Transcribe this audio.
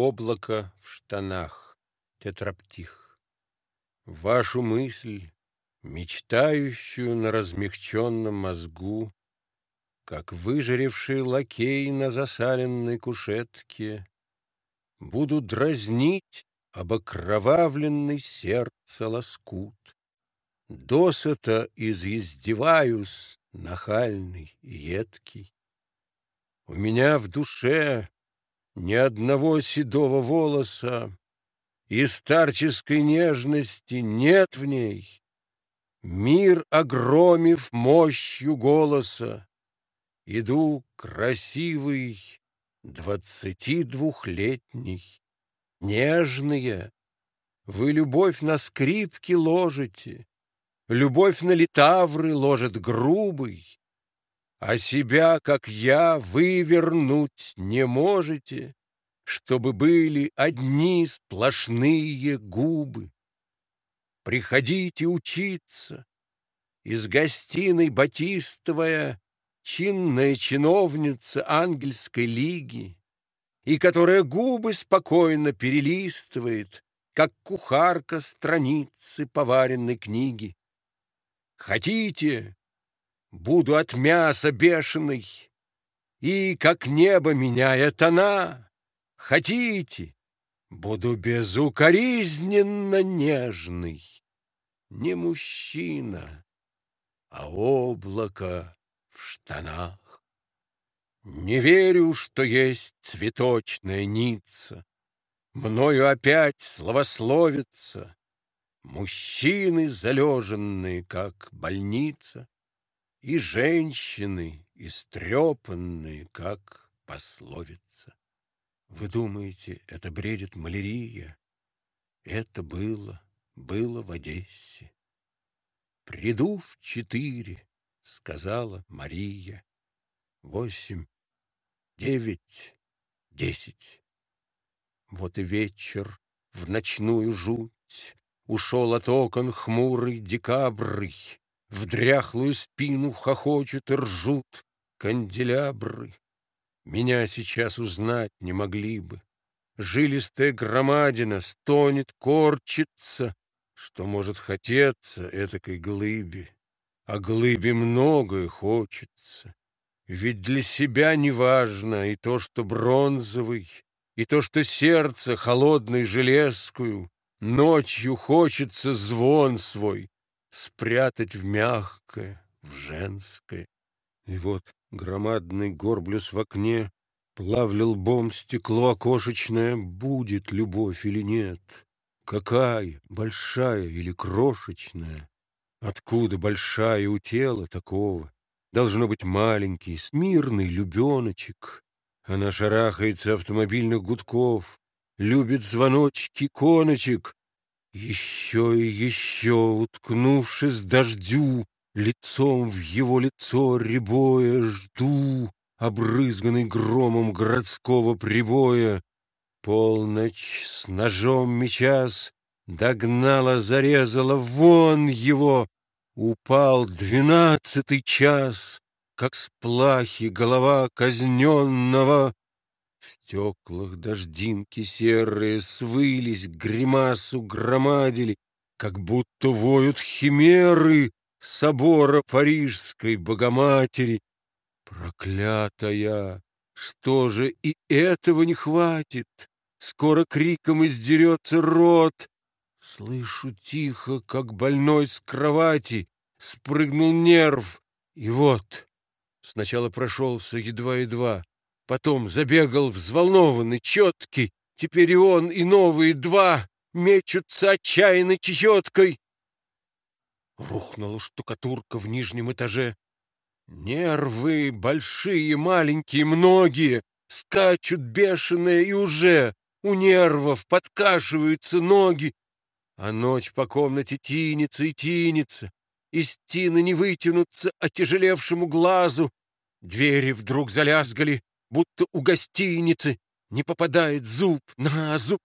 Облако в штанах. Тетраптих. Вашу мысль, мечтающую на размягченном мозгу, Как выжаревший лакей на засаленной кушетке, Буду дразнить обокровавленный сердце лоскут. Досыта изъездеваюсь, нахальный и едкий. У меня в душе ни одного седого волоса, И старческой нежности нет в ней. Мир, огромив мощью голоса, Иду красивый, двадцати двухлетний, Нежные, вы любовь на скрипке ложите, Любовь на литавры ложит грубый, А себя, как я, вы вернуть не можете, Чтобы были одни сплошные губы. Приходите учиться. Из гостиной Батистовая Чинная чиновница Ангельской лиги, И которая губы спокойно перелистывает, Как кухарка страницы поваренной книги. Хотите, буду от мяса бешеный, и, как небо меняет она, хотите, буду безукоризненно нежный. Не мужчина, а облако в штанах. Не верю, что есть цветочная ница. Мною опять словословится. Мужчины залеженные, как больница и женщины истрепанные, как пословица. Вы думаете, это бредит малярия? Это было, было в Одессе. «Приду в четыре», — сказала Мария. «Восемь, девять, десять». Вот и вечер в ночную жуть Ушел от окон хмурый декабрь, декабрый. В дряхлую спину хохочут и ржут канделябры. Меня сейчас узнать не могли бы. Жилистая громадина стонет, корчится, Что может хотеться этакой глыбе. А глыбе многое хочется. Ведь для себя не важно и то, что бронзовый, И то, что сердце холодной железкую. Ночью хочется звон свой спрятать в мягкое, в женское. И вот громадный горблюс в окне плавлил бом стекло окошечное, будет любовь или нет. Какая, большая или крошечная? Откуда большая у тела такого? Должно быть маленький, смирный любеночек. Она шарахается автомобильных гудков, любит звоночки коночек, еще и еще, уткнувшись дождю, Лицом в его лицо рябое жду, Обрызганный громом городского прибоя. Полночь с ножом мечас Догнала, зарезала, вон его! Упал двенадцатый час, Как с плахи голова казненного Стеклах дождинки серые свылись, гримасу громадили, как будто воют химеры собора Парижской Богоматери. Проклятая! Что же и этого не хватит? Скоро криком издерется рот. Слышу тихо, как больной с кровати спрыгнул нерв. И вот сначала прошелся едва-едва, Потом забегал взволнованный, четкий. Теперь и он, и новые два мечутся отчаянно чечеткой. Рухнула штукатурка в нижнем этаже. Нервы, большие, маленькие, многие, скачут бешеные и уже у нервов подкашиваются ноги. А ночь по комнате тянется и тянется. Из тины не вытянутся отяжелевшему глазу. Двери вдруг залязгали будто у гостиницы не попадает зуб на зуб.